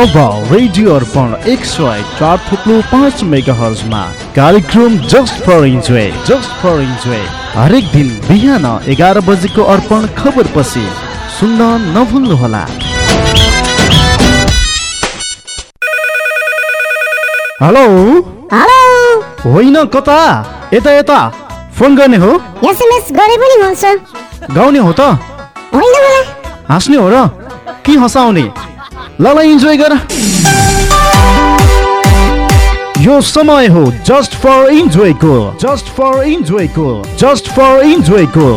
अब रेडियो अर्पण एक सय चार थुप्रो पाँच मेगा हर्जमा कार्यक्रम just for enjoy just for enjoy हरेक दिन बिहान एघार बजेको अर्पण खबर पछि सुन्न नभुल्नुहोला हेलो हेलो होइन कता यता यता फोन गर्ने हो एसएमएस गरे पनि हुन्छ गाउने हो त होइन हाँस्ने हो र के हँसाउने ल ल इन्जोय गर यो समय हो जस्ट फर इन्जोयको जस्ट फर इन्जोयको जस्ट फर इन्जोयको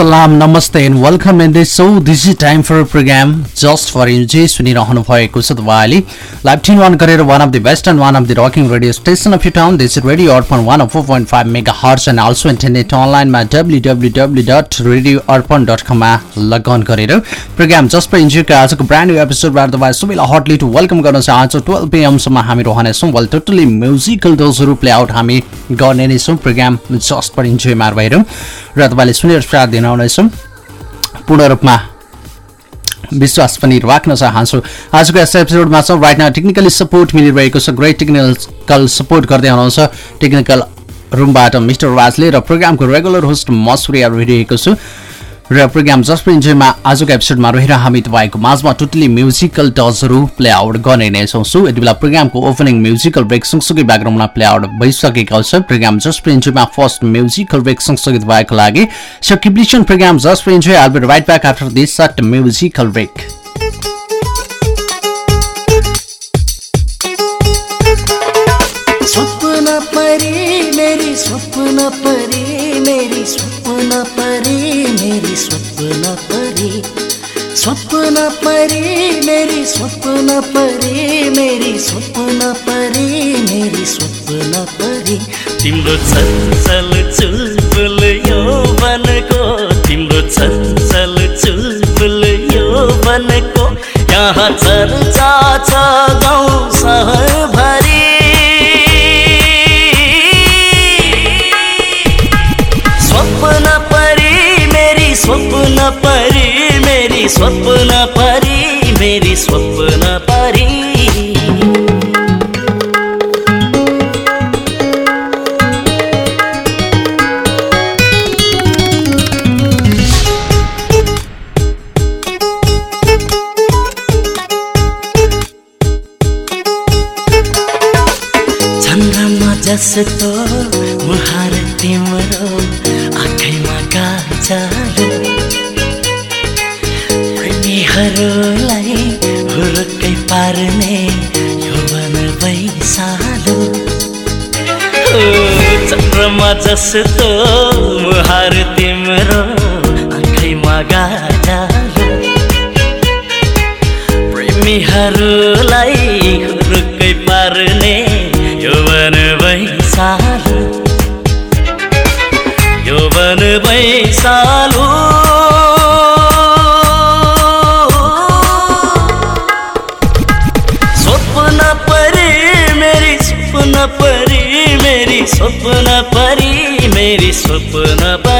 सलाम नमस्ते and welcome in this so this is time for program just for you जे सुनिरहनु भएको छ तपाईँले लाइभ टिन वान गरेर one of the best and one of the rocking radio station of you town this radio Arpan one four point five megahertz and also internet अनलाइनमा W W W dot radio Arpan dot कममा log on गरेर programme just for इन्जुको आजको brand new एपिसोडबाट तपाईँ सबैलाई Hatli to welcome गर्न चाहन्छु twelve पिएमसम्म हामी रहनेछौँ वेल टोटली म्युजिकल दोजहरू प्ले आउट हामी गर्ने नै छौँ प्रोग्राम जस्ट फर इन्जोयमा रहेर र तपाईँले सुनेर दिन बनाउनेछौँ पूर्ण रूपमा विश्वास पनि राख्न चाहन्छु आजको यस एपिसोडमा छ राइट नाउ टेक्निकली सपोर्ट मिलिरहेको छ ग्रेट टेक्निकल सपोर्ट गर्दै हुनुहुन्छ टेक्निकल रुमबाट मिस्टर राजले र प्रोग्रामको रेगुलर होस्ट म सूर्य भइरहेको छु र प्रोग्राम जसप्रिन इन्जोयमा आजको एपिसोडमा रहेर हामी तपाईँको माझमा टोटली म्युजिकल टचहरू प्लेआउट आउट गर्ने नै छौँ यति बेला प्रोग्रामको ओपनिङ म्युजिकल ब्रेक सँगसँगै ब्याकग्राउन्डमा प्लेआउट आउट भइसकेको छ प्रोग्राम जसप्रिन इन्जोयमा फर्स्ट म्युजिकल ब्रेक सँगसँगै तपाईँको लागि keep listening program जसप्रिन enjoy I'll be right back after this short musical break सपना परी मेरी सपना परी मेरी स्वप्न परी मेरी स्वप्न परी स्वप्न परी मेरी स्वप्न परी मेरी स्वप्न परी मेरी स्वप्न परी तिम्रो छल चुलबुल यो तिम्रो छल चुलबुल यो यहाँ चर्चा छ गाउँ सहर भरि मेरी स्वप्न परी मेरी स्वप्न परी जस तो पार्ने यौवन वैशालु चक्रमा जस्तो मुहार तिम्रो आँखैमा गाजालु प्रेमीहरूलाई रुखै पार्ने यौवन वैशालु यौवन वैशालु मेरी स्वप्न परी मेरी स्वप्न परी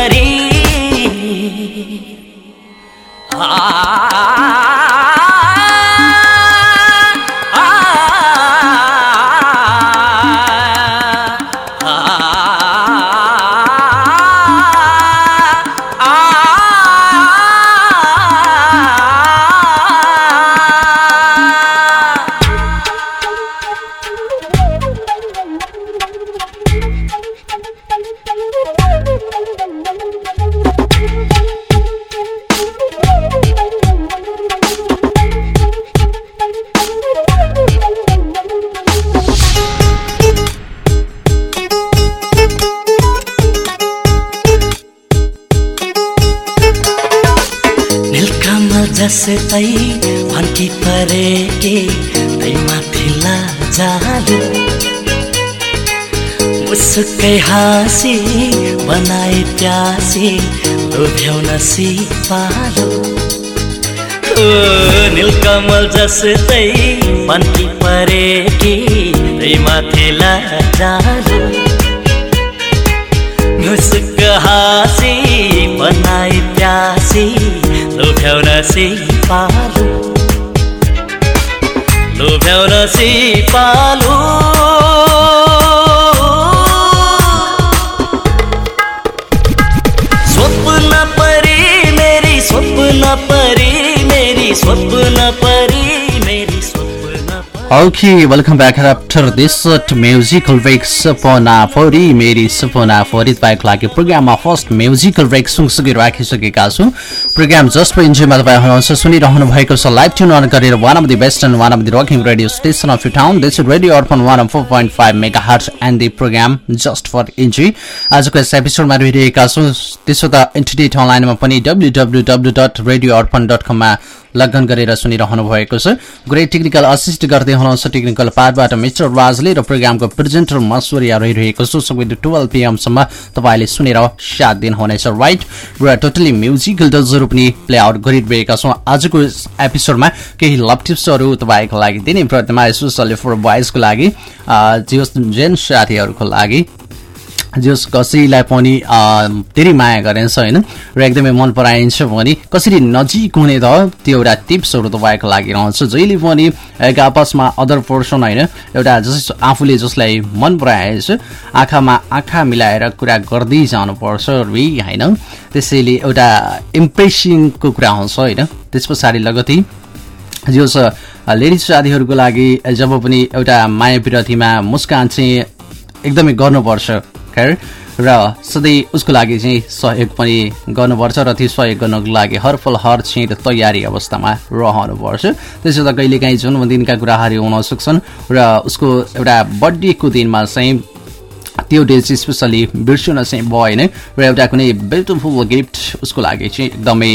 निकै हाँसी बनाए प्यासी डुभ्याउन सिपालो निलकमल जस्तै भन्टी परे कि त्यही माथि लाजालो मुसुक हाँसी बनाए प्यासी डुभ्याउन सिपालो डुभ्याउन सिपालो Okay, welcome back after this uh, musical breaks पनाफरी मेरी सपनाफरी तपाईँको लागि प्रोग्राममा फर्स्ट म्युजिकल ब्रेक सँगसँगै राखिसकेका छौँ प्रोग्राम जसको इन्जोयमा तपाईँ हुनुहुन्छ सुनिरहनु भएको छ लाइभ ट्युन अन गरेर one of the best and one of the rocking radio station of you town this is radio Arpan one four point five megahertz and the program just for enjoy आजको यस एपिसोडमा रहिरहेका छौँ त्यसो त internet अनलाइनमा पनि W W W radio Arpan dot कममा लगन गरेर सुनिरहनु भएको छ ग्रेट टेक्निकल असिस्ट गर्दै हुनुहुन्छ टेक्निकल पार्टबाट मिस्टर राजले र प्रोग्रामको प्रेजेन्टर मसुरिया रहिरहेको छु सबै टुवेल्भ पिएमसम्म तपाईँले सुनेर साथ दिनुहुनेछ राइट र टोटली म्युजिकल स्वरूप पनि प्ले आउट गरिरहेका छौँ आजको एपिसोडमा केही लभ टिप्सहरू तपाईँको लागि दिने प्रतिमा स्पेसली फर बोइजको लागि जेन साथीहरूको लागि जस कसैलाई पनि धेरै माया गरिन्छ होइन र एकदमै मन पराइन्छ भने कसरी नजिक हुने त त्यो एउटा टिप्सहरू तपाईँको लागि रहन्छ जहिले पनि एक आपसमा अदर पर्सन होइन एउटा जस आफूले जसलाई मन पराएछ आँखामा आँखा मिलाएर कुरा गर्दै जानुपर्छ रि होइन त्यसैले एउटा इम्प्रेसिङको कुरा हुन्छ होइन त्यस पछाडि लगती जो छ लेडिज साथीहरूको लागि जब पनि एउटा माया विरतीमा मुस्कान चाहिँ एकदमै गर्नुपर्छ खैर र सधैँ उसको लागि चाहिँ सहयोग पनि गर्नुपर्छ र त्यो सहयोग गर्नको लागि हरफल हर छिट तयारी अवस्थामा रहनुपर्छ त्यसो त कहिलेकाहीँ जुन दिनका कुराहरू हुन सक्छन् र उसको एउटा बर्थडेको दिनमा चाहिँ त्यो डेज स्पेसल्ली बिर्सिन चाहिँ भएन र एउटा कुनै ब्युटिफुल गिफ्ट उसको लागि चाहिँ एकदमै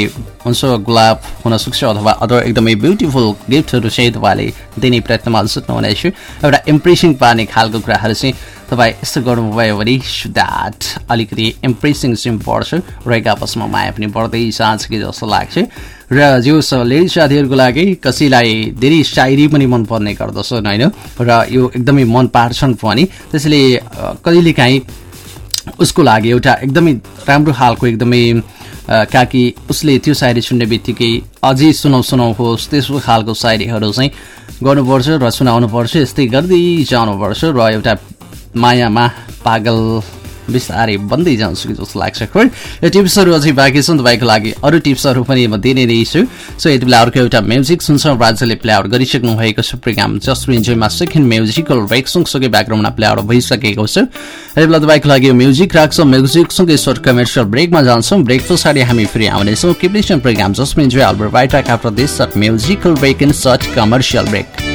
हुन्छ गुलाब हुनसक्छ अथवा अदर एकदमै ब्युटिफुल गिफ्टहरू चाहिँ तपाईँले दिने प्रयत्नमा हुनेछु एउटा इम्प्रेसिङ पार्ने खालको कुराहरू चाहिँ तपाईँ यस्तो गर्नुभयो भने द्याट अलिकति इम्प्रेसिङ चाहिँ बढ्छ र एक आपसमा माया पनि बढ्दै जान्छ कि जस्तो लाग्छ र जो लेडिज साथीहरूको लागि कसैलाई धेरै सायरी पनि मनपर्ने गर्दछन् होइन र यो एकदमै मन पार्छन् पनि त्यसैले कहिलेकाहीँ उसको लागि एउटा एकदमै राम्रो खालको एकदमै काकी उसले त्यो सायरी सुन्ने बित्तिकै अझै सुनाउ सुनौ होस् त्यस्तो खालको सायरीहरू चाहिँ गर्नुपर्छ र सुनाउनुपर्छ यस्तै गर्दै जानुपर्छ र एउटा मायामा पागल बिस्तारै बन्दै जान्छु कि जस्तो लाग्छ खोइ यो टिप्सहरू अझै बाँकी छन् तपाईँको लागि अरू टिप्सहरू पनि म दिने नै छु सो यति बेला अर्को एउटा म्युजिक सुन्छौँ ब्राजले प्लेआउट गरिसक्नु भएको छ प्रोग्राम जस्ट इन्जोयमा सेकेन्ड म्युजिकल ब्रेक सँगसँगै ब्याकग्राउन्डमा प्लेआउट भइसकेको छ यति बेला तपाईँको लागि यो म्युजिक सँगै सर्ट कमर्सियल ब्रेकमा जान्छौँ ब्रेक पछाडि हामी फेरि आउनेछौँ keep listening program just enjoy अल्बर बाइटाका प्रदेश short musical break in short commercial break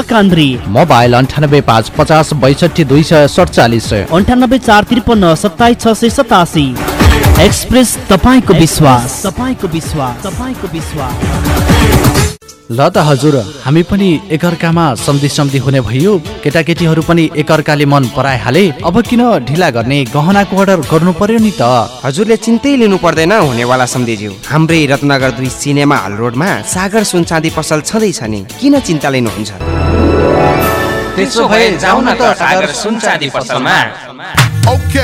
कान्द्री mobile अन्ठानब्बे पाँच पचास बैसठी दुई सय सडचालिस अन्ठानब्बे चार त्रिपन्न सत्ताइस छ सय सतासी एक्सप्रेस तपाईँको विश्वास तपाईँको विश्वास तपाईँको विश्वास ल त हजुर हामी पनि एकअर्कामा सम्धि सम्धि हुने भयो केटाकेटीहरू पनि एकअर्काले मन पराइहाले अब किन ढिला गर्ने गहनाको अर्डर गर्नु पर्यो नि त हजुरले चिन्तै लिनु पर्दैन हुनेवाला सम्धिज्यू हाम्रै रत्नगर दुई सिनेमा हल रोडमा सागर चाँदी पसल छँदैछ नि किन चिन्ता लिनुहुन्छ त्यसो भए जाउन न त सागर सुनचाँदी पसलमा ओके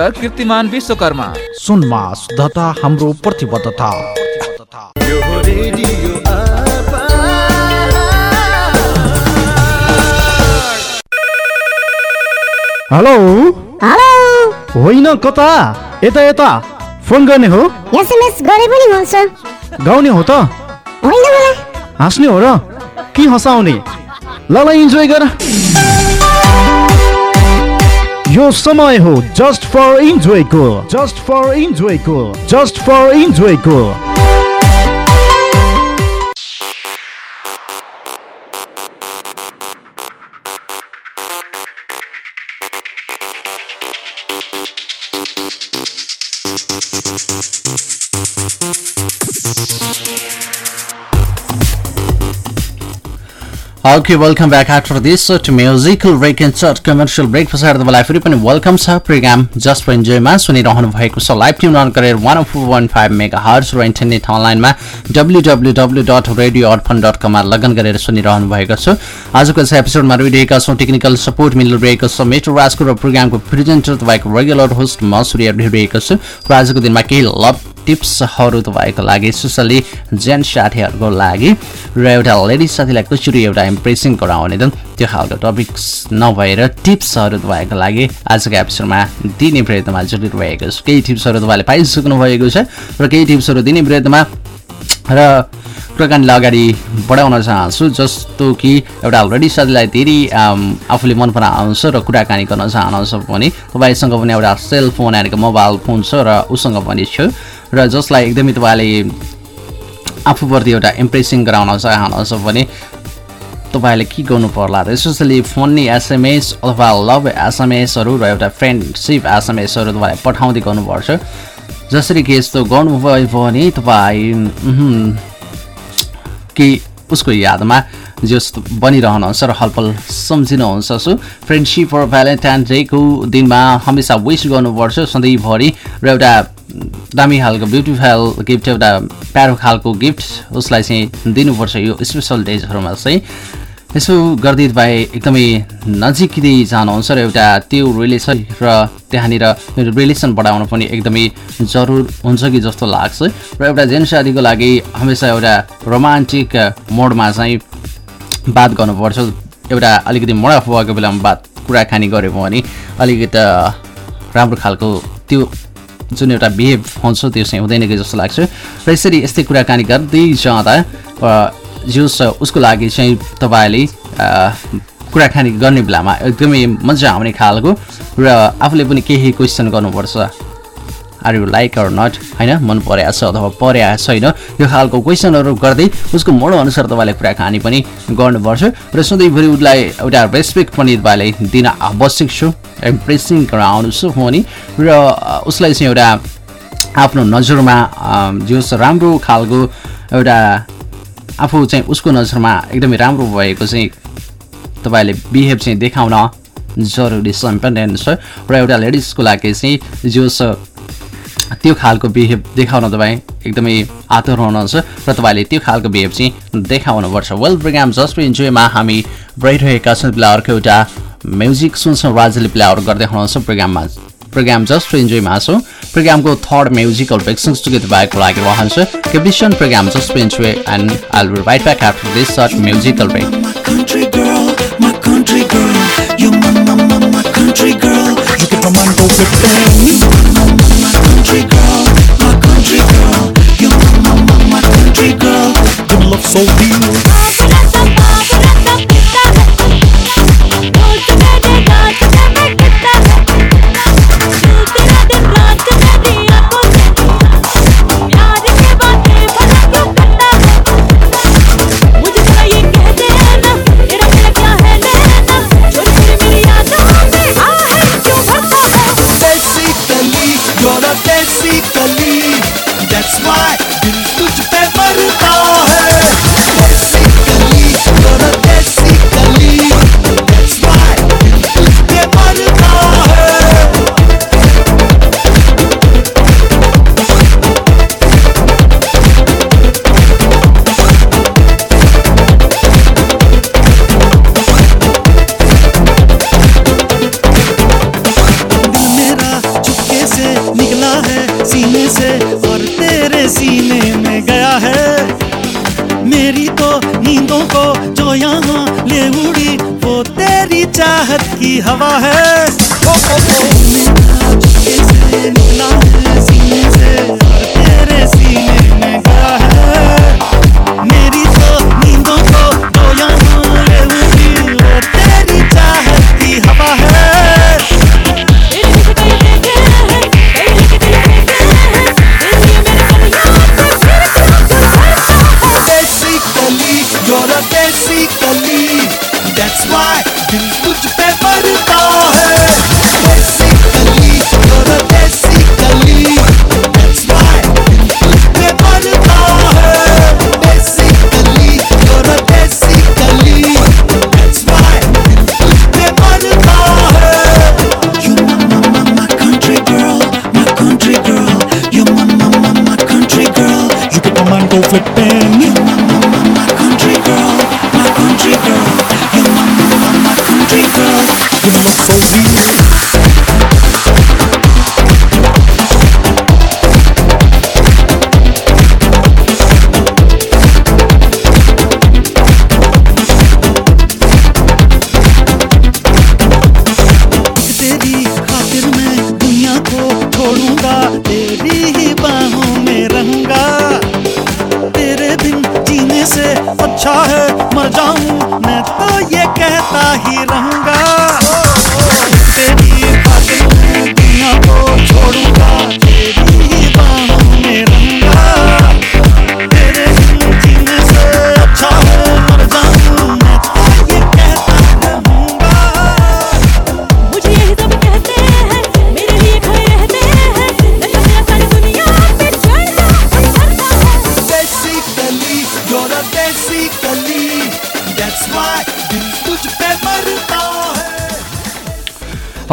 डाक्टर कीर्तिमान विश्वकर्मा सुनमा शुद्धता हाम्रो प्रतिबद्धता हेलो हेलो होइन कता यता यता फोन गर्ने हो एसएमएस गरे पनि हुन्छ गाउने हो त होइन हाँस्ने हो र के हँसाउने ल ल इन्जोय गर यो समय हो जस्ट फर इन्जोयको जस्ट फर इन्जोयको just for इन्जोयको okay welcome back after this two musical break and short commercial break पछाडि तपाईँलाई फेरि पनि वेलकम छ प्रोग्राम जस्ट फर इन्जोयमा सुनिरहनु भएको छ लाइभ टिम अन गरेर one four one five megahertz र इन्टरनेट अनलाइनमा W W W dot radio Arpan dot कममा लगन गरेर सुनिरहनु भएको छ आजको यस एपिसोडमा रोइरहेका छौँ टेक्निकल सपोर्ट मिलिरहेको छ मेट्रो राजको र प्रोग्रामको प्रेजेन्टर तपाईँको रेगुलर होस्ट म सूर्य ढिरहेको छु र आजको दिनमा केही लभ टिप्सहरू तपाईँको लागि स्पेसली जेन्ट साथीहरूको लागि र एउटा लेडिज साथीलाई कसरी एउटा इम्प्रेसिङ गराउने त त्यो खालको टपिक्स नभएर टिप्सहरू तपाईँको लागि आजको एपिसोडमा दिने प्रयत्नमा जुटिनु भएको छ केही टिप्सहरू तपाईँले पाइसक्नु भएको छ र केही टिप्सहरू दिने प्रयत्नमा र कुराकानीलाई अगाडि बढाउन चाहन्छु जस्तो कि एउटा लेडिज साथीलाई धेरै आफूले मन पराउँछ र कुराकानी गर्न चाहनुहुन्छ भने तपाईँसँग पनि एउटा सेल फोन यानि मोबाइल फोन छ र उसँग पनि छु र जसलाई एकदमै तपाईँले आफूप्रति एउटा इम्प्रेसिङ गराउन चाहनुहुन्छ भने तपाईँले के गर्नु पर्ला त स्पेसली फोननी एसएमएस अथवा लभ एसएमएसहरू र एउटा फ्रेन्डसिप एसएमएसहरू तपाईँले पठाउँदै गर्नुपर्छ जसरी कि यस्तो गर्नुभयो भने तपाईँ कि उसको यादमा जस बनिरहनुहुन्छ र हलफल सम्झिनुहुन्छ सो फ्रेन्डसिप र भ्यालेन्टाइन डेको दिनमा हमेसा विस गर्नुपर्छ सधैँभरि र एउटा दामी खालको ब्युटिफाइल गिफ्ट एउटा प्यारो खालको गिफ्ट उसलाई चाहिँ दिनुपर्छ यो स्पेसल डेजहरूमा चाहिँ यसो गरिदिए तपाईँ एकदमै नजिकै जानुहुन्छ र एउटा त्यो रिलेसन र त्यहाँनिर रिलेसन बढाउन पनि एकदमै जरुर हुन्छ कि जस्तो लाग्छ र एउटा साथीको लागि हमेसा एउटा रोमान्टिक मोडमा चाहिँ बात गर्नुपर्छ एउटा अलिकति मडाफ भएको बेलामा बात कुराकानी गऱ्यौँ भने अलिकति राम्रो खालको त्यो जुन एउटा बिहेभ हुन्छ त्यो चाहिँ हुँदैन कि जस्तो लाग्छ र यसरी यस्तै कुराकानी गर्दै जाँदा जस उसको लागि चाहिँ तपाईँले कुराकानी गर्ने बेलामा एकदमै मजा आउने खालको र आफूले पनि केही क्वेसन गर्नुपर्छ are you like or not होइन मन परेको छ अथवा परेको छैन यो खालको क्वेसनहरू गर्दै उसको मनअनुसार तपाईँले कुराकानी पनि गर्नुपर्छ र सधैँभरि उसलाई एउटा रेस्पेक्ट पनि तपाईँले दिन आवश्यक छु इम्प्रेसिङ गराउनु छु नि र उसलाई चाहिँ एउटा आफ्नो नजरमा जो राम्रो खालको एउटा आफू चाहिँ उसको नजरमा एकदमै राम्रो भएको चाहिँ तपाईँले बिहेभ चाहिँ देखाउन जरुरी छ इम्पोर्टेन्ट छ र एउटा लेडिजको लागि चाहिँ जो त्यो खालको बिहेभ देखाउन तपाईँ एकदमै आतुर हुनुहुन्छ र तपाईँले त्यो खालको बिहेभ चाहिँ देखाउनुपर्छ वेल प्रोग्राम जस्ट इन्जोयमा हामी रहिरहेका छौँ बेला अर्को एउटा म्युजिक सुन्छौँ राजाले प्लेआउट गर्दै हुनुहुन्छ प्रोग्राममा प्रोग्राम जस्ट इन्जोयमा छौँ प्रोग्रामको थर्ड म्युजिकल भेक्सन टुगेदर भएको लागि रहन्छ केभिसन program just enjoy and I will right back after this short musical break country girl, my country girl. You are my, mama. my country girl. Good love so deep.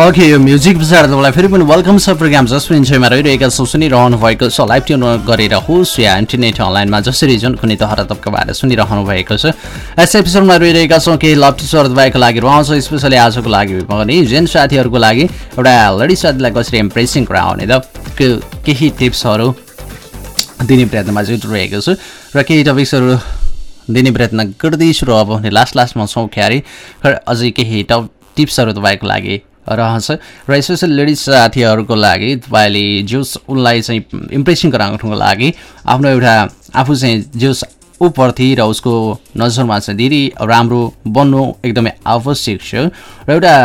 Okay यो music विचार तपाईँलाई फेरि पनि welcome छ programme जसको इन्जोयमा रहिरहेका छौँ सुनिरहनु भएको छ लाइभ ट्युन गरेर होस् या इन्टरनेट अनलाइनमा जसरी जुन कुनै तहर तपाईँको सुनिरहनु भएको छ यस एपिसोडमा रहिरहेका छौँ केही लभ टिचर तपाईँको लागि रहन्छ स्पेसली आजको लागि पनि जेन साथीहरूको लागि एउटा लडी साथीलाई कसरी इम्प्रेसिङ गराउने त केही टिप्सहरू दिने प्रयत्नमा रहेको छु र केही टपिक्सहरू दिने प्रयत्न गर्दैछु र अब लास्ट लास्टमा छौँ क्यारे अझै केही टप टिप्सहरू तपाईँको लागि रहन्छ र स्पेसल लेडिज साथीहरूको लागि तपाईँले जोस उनलाई चाहिँ इम्प्रेसिङ गराउनुको लागि आफ्नो एउटा आफू चाहिँ जोस ऊप्रति र उसको नजरमा चाहिँ धेरै राम्रो बन्नु एकदमै आवश्यक छ र एउटा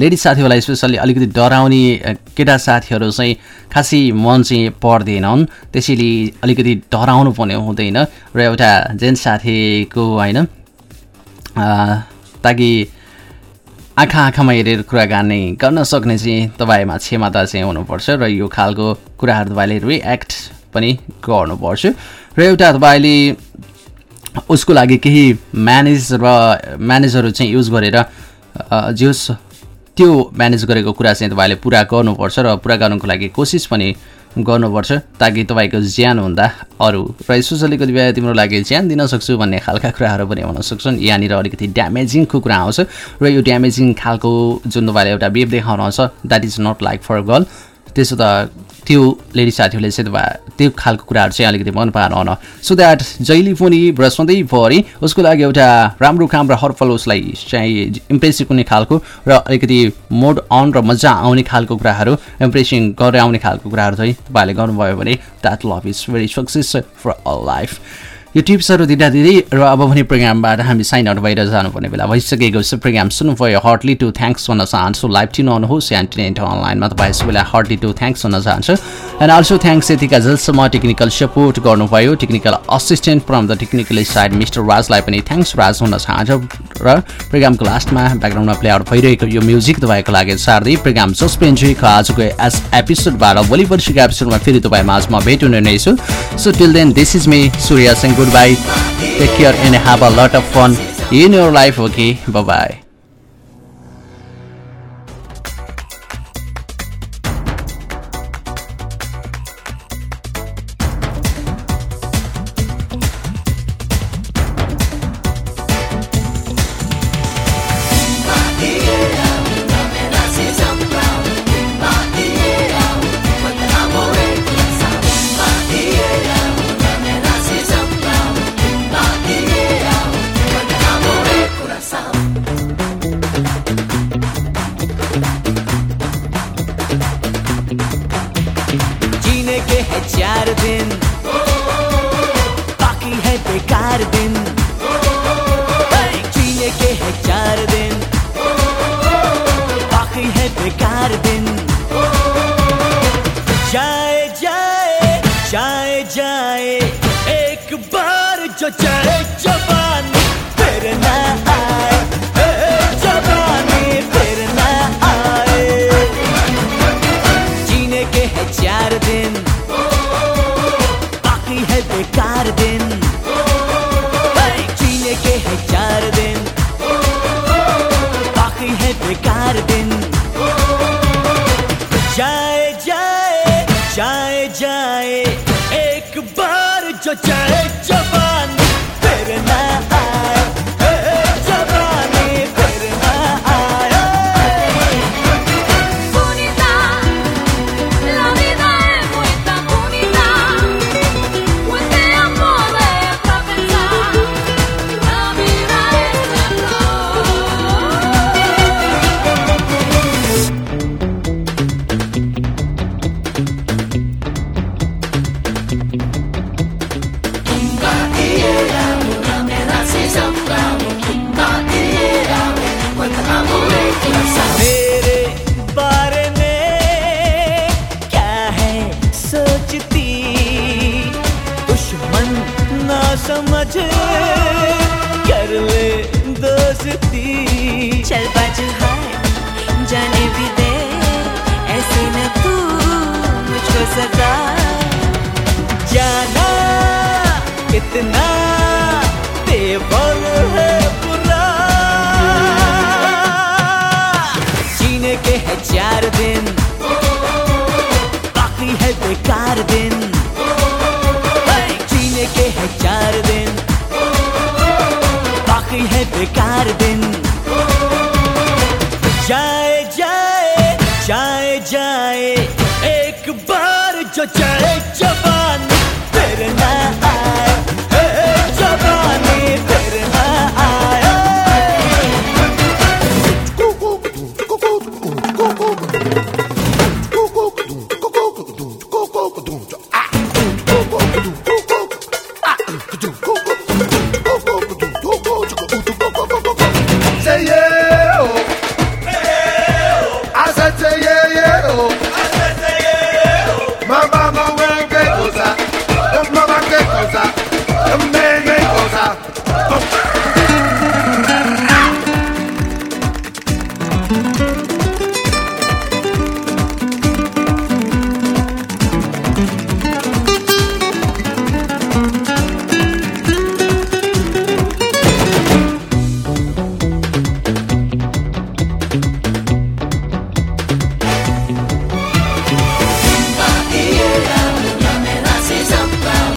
लेडिज साथीहरूलाई स्पेसल्ली अलिकति डराउने केटा साथीहरू चाहिँ खासै मन चाहिँ पर्दैनन् त्यसैले अलिकति डराउनु पर्ने हुँदैन र एउटा जेन्ट्स साथीको होइन ताकि आँखा आँखामा हेरेर कुराकानी गर्न सक्ने चाहिँ तपाईँमा क्षमता चाहिँ हुनुपर्छ र यो खालको कुराहरू तपाईँले रिएक्ट पनि गर्नुपर्छ र एउटा तपाईँले उसको लागि केही म्यानेज र म्यानेजहरू चाहिँ युज गरेर जोस् त्यो म्यानेज गरेको कुरा चाहिँ तपाईँले पुरा गर्नुपर्छ र पुरा गर्नुको लागि कोसिस पनि गर्नुपर्छ ताकि तपाईँको ज्यानभन्दा अरू र अलिकति बिहा तिम्रो लागि ज्यान दिन सक्छु भन्ने खालका कुराहरू पनि आउन सक्छन् यहाँनिर अलिकति ड्यामेजिङको कुरा आउँछ र यो ड्यामेजिङ खालको जुन तपाईँले एउटा वेब आउँछ that is not like for girl त्यसो त त्यो लेडी साथीहरूले चाहिँ तपाईँ त्यो खालको कुराहरू चाहिँ अलिकति मन पाएन सो द्याट जहिले पनि र सधैँभरि उसको लागि एउटा राम्रो काम र हरफल उसलाई चाहिँ इम्प्रेसिभ हुने खालको र अलिकति मोड अन र मजा आउने खालको कुराहरू इम्प्रेसिङ गरेर आउने खालको कुराहरू चाहिँ तपाईँहरूले गर्नुभयो भने that love is very success for all life यो टिप्सहरू दिँदा दिदी र अब भने प्रोग्रामबाट हामी साइन आउट भएर जानुपर्ने बेला भइसकेको छ प्रोग्राम सुन्नुभयो हर्टली टु थ्याङ्क्स भन्न चाहन्छु लाइभ टिन आउनुहोस् या टिनेन्ट अनलाइनमा तपाईँ सबैलाई बेला हर्टली टु थ्याङ्क्स भन्न चाहन्छु एन्ड अल्सो थ्याङ्क्स यतिका जलसम्म टेक्निकल सपोर्ट गर्नुभयो technical assistant from the technical side mister राजलाई पनि थ्याङ्क्स राज हुन चाहन्छु र प्रोग्रामको लास्टमा ब्याकग्राउन्डमा प्लेआउट भइरहेको यो म्युजिक तपाईँको लागि सार्दै प्रोग्राम सस्पेन्जीको आजको एस एपिसोडबाट भोलि पर्सिको एपिसोडमा फेरि तपाईँ माझमा भेट हुने नै छु so till then this is me Surya Singh Goodbye. Take care and have a lot of fun in your life. Okay, bye bye. बेकार दिन Çare çaba